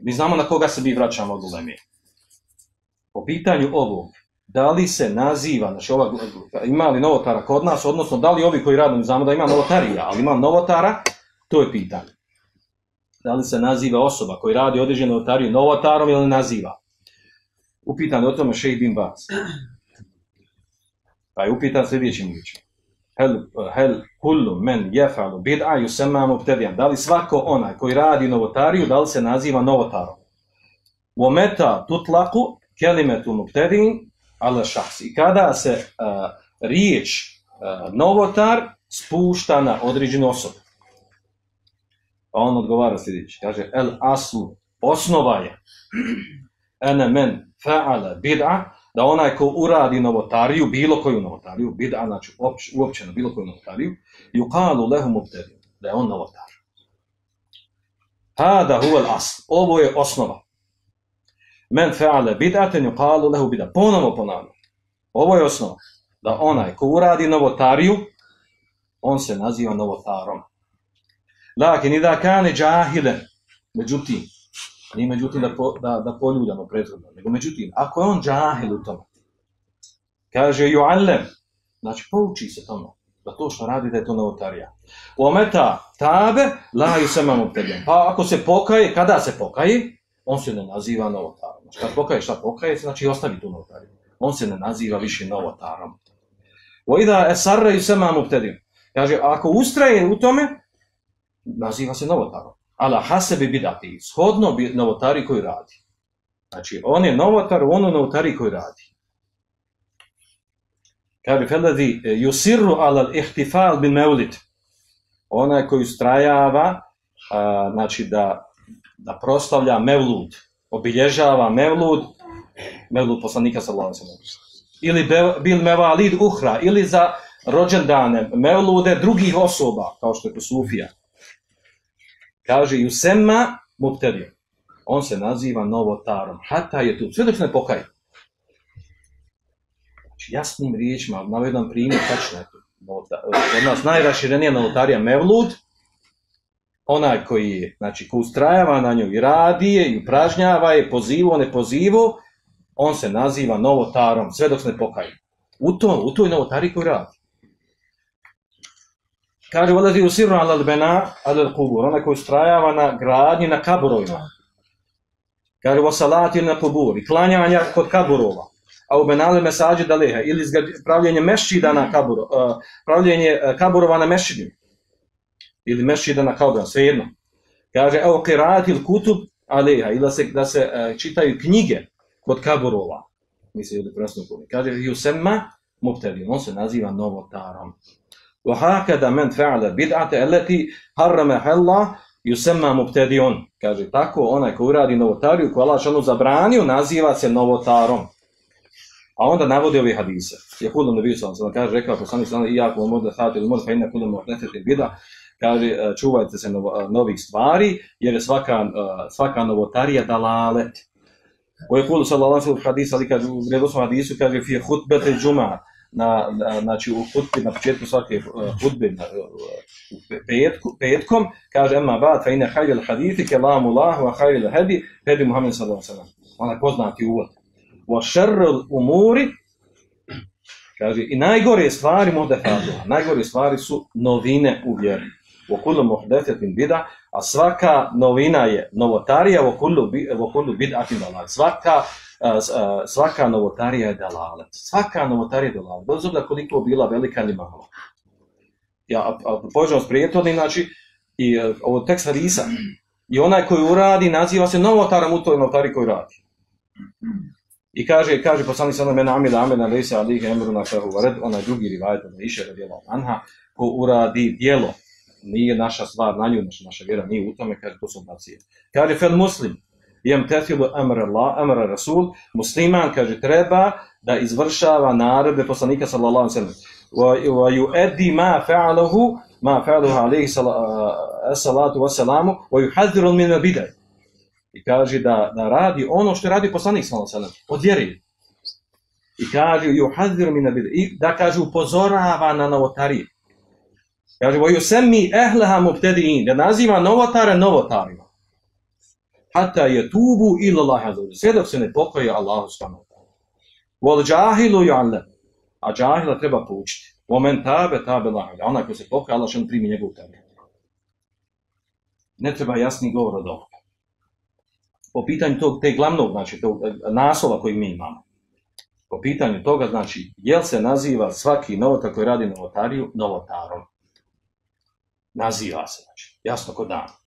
Mi znamo na koga se mi vraćamo od uleme. Po pitanju ovog, da li se naziva, znači ova, ima li novotara kod nas, odnosno da li ovi koji radimo, znamo da ima novotarija, ali ima novotara, to je pitanje. Da li se naziva osoba koji radi određenu novotariju novotarom ili naziva? Upitan o tome Šejh bin Bas. Pa je upitan sljedećim riječima. Hel, hel kullu men jefalu bid'a yusamma mubtadi'an. Da li svako onaj koji radi novotariju, da li se naziva novotarom? Wa meta tutlaqu kelimatu mubtadi'in ala šahs. I kada se uh, riječ uh, novotar spušta na određenu osobu. Pa on odgovara sljedeći. Kaže, el aslu, osnova je, ene men fa'ala bid'a, da onaj ko uradi novotariju, bilo koju novotariju, bid'a, znači opć, uopćeno bilo koju novotariju, yuqalu lehu mubtadi, da je on novotar. Hada huvel asl, ovo je osnova men fe'ale bid'aten yuqalu lahu bid'a. Ponovo ponavljam. Ovo je osnova. Da onaj ko uradi novotariju, on se naziva novotarom. Lakin idha kane jahilen, međutim, Nije međutim da, po, da, da poljuljamo prethodno, nego međutim, ako je on džahil u tome, kaže yu'allem, znači pouči se tome, da to što radi da je to novotarija. U ometa tabe, la yusamam Pa ako se pokaje, kada se pokaje, on se ne naziva novotarom. Znači, kad pokaje šta pokaje, znači ostavi tu novotariju. On se ne naziva više novotarom. Vojda esarra i sema mubtedim. Kaže, ako ustraje u tome, naziva se novotarom. Ala hasebi bidati, shodno bi novotari koji radi. Znači, on je novotar, ono novotari koji radi. Kaže, feladi, e, yusirru ala ihtifal bin meulid. Ona koji ustrajava, a, znači da da proslavlja Mevlud, obilježava Mevlud, Mevlud poslanika sallallahu alejhi ve sellem. Ili bil Mevalid Uhra, ili za rođendane Mevlude drugih osoba, kao što je to Sufija. Kaže, Jusema Mubtedio. On se naziva Novotarom. Hata je tu. Sve dok ne pokaje. Znači, jasnim riječima, navedam primjer, tačno je tu. Od nas najraširenija novotarija Mevlud, onaj koji je, znači, ko ustrajava na njoj i radi je i upražnjava je, pozivo, ne pozivo, on se naziva novotarom, sve dok se ne pokaje. U to, u toj novotari koji radi. Kaže, volazi u ala albena, ala kubur, onaj koji ustrajava na gradnji na kaburovima. Kaže, vo salati na kubur, i klanjanja kod kaburova. A u benale mesađe daleha, ili pravljenje mešćida na kaburo, uh, eh, pravljenje eh, kaburova na mešćidima ili mešida na kabran, svejedno. Kaže, evo kiratil kutub aleha, ili da se, da se uh, čitaju knjige kod kaburova. Misli, ili presno kod. Kaže, Jusema mubtedi, on se naziva novotarom. Wa hakada men fa'ala bid'ate allati harrama Allah yusamma mubtadi'un. Kaže tako onaj ko uradi novotariju, ko Allah šanu zabranio, naziva se novotarom. A onda navodi ove hadise. Je kudom da bio sam, kaže, rekao poslanik sallallahu iako možda hati ili možda fa inna kudom muhdathatin bid'a, kaže e, čuvajte se novo, e, novih stvari jer je svaka, e, svaka novotarija dalalet. U je kulu sallallahu alaihi hadisa, ali kaže u redosnom hadisu, kaže fi hutbete džuma, na, na, znači u hutbi, na početku svake eh, hutbe, na, eh, u petku, petkom, kaže emma ba, fa ina hajde al hadithi, ke lamu lahu, a hajde al hedi, hedi Muhammed sallallahu sallam. Ona poznati uvod. Wa šerrul umuri, kaže, i najgore stvari možda fadila, najgore stvari su novine u vjeri wa kullu muhdathatin bid'a a svaka novina je novotarija wa kullu wa kullu bid'atin dalal svaka svaka novotarija je dalalet svaka novotarija je dalalet bez obzira koliko bila velika ili mala ja pođemo s prijetodnim, znači i ovo tekst hadisa i onaj koji uradi naziva se novotarom u toj novotari koji radi I kaže, kaže poslanik sallallahu alejhi ve sellem amila amila laysa alayhi amruna fa huwa red", ona drugi rivajet od Iše radijallahu anha ko uradi djelo nije naša stvar na nju, naša, naša vjera nije u tome, kaže, to su bacije. Kaže, fel muslim, jem tetilu amra Allah, amra Rasul, musliman, kaže, treba da izvršava naredbe poslanika, sallallahu sallam, wa ju edi ma fa'alahu, ma fa'alahu alaihi salatu wa salamu, wa ju hadziru min bidaj. I kaže da, da radi ono što radi poslanik, sallallahu sallam, od vjeri. I kaže, ju min bidaj. I da kaže, upozorava na novotarije. Kaže, voju semi ehleha mubtedi'in, da naziva novotare novotarima. Hata je tubu ila Allah azzawajal. Sve dok se ne pokoje Allahu subhanahu wa ta'ala. Wal jahilu yu'allam. A džahila treba poučiti. Omen tabe tabe Allah. Ona ko se pokaje, Allah će primi njegovu tabe. Ne treba jasni govor od ovoga. Po pitanju tog, te glavnog, znači, tog e, naslova koji mi imamo. Po pitanju toga, znači, jel se naziva svaki novotar koji radi novotariju novotarom? Naziva se, znači, jasno kod dana.